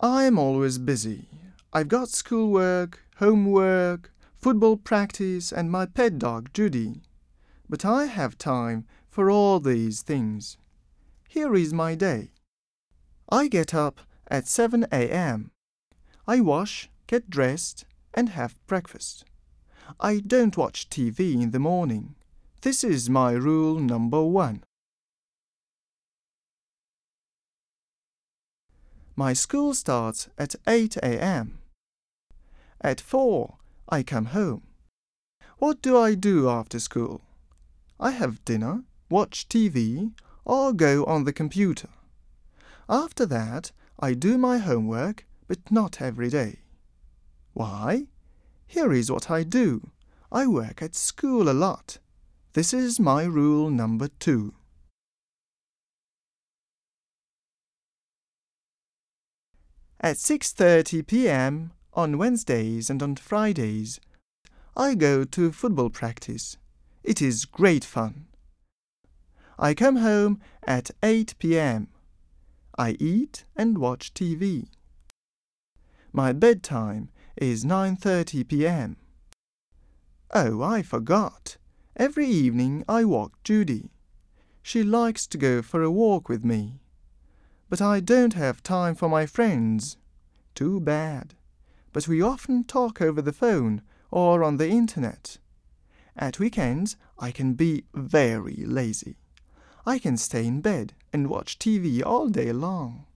I'm always busy. I've got schoolwork, homework, football practice, and my pet dog, Judy. But I have time for all these things. Here is my day. I get up at 7 a.m. I wash, get dressed, and have breakfast. I don't watch TV in the morning. This is my rule number one. My school starts at 8 a.m. At 4, I come home. What do I do after school? I have dinner, watch TV, or go on the computer. After that, I do my homework, but not every day. Why? Here is what I do. I work at school a lot. This is my rule number two. At 6:30 p.m. on Wednesdays and on Fridays, I go to football practice. It is great fun. I come home at 8 p.m. I eat and watch TV. My bedtime is 9:30 p.m. Oh, I forgot. Every evening I walk Judy. She likes to go for a walk with me. But I don't have time for my friends. Too bad. But we often talk over the phone or on the internet. At weekends, I can be very lazy. I can stay in bed and watch TV all day long.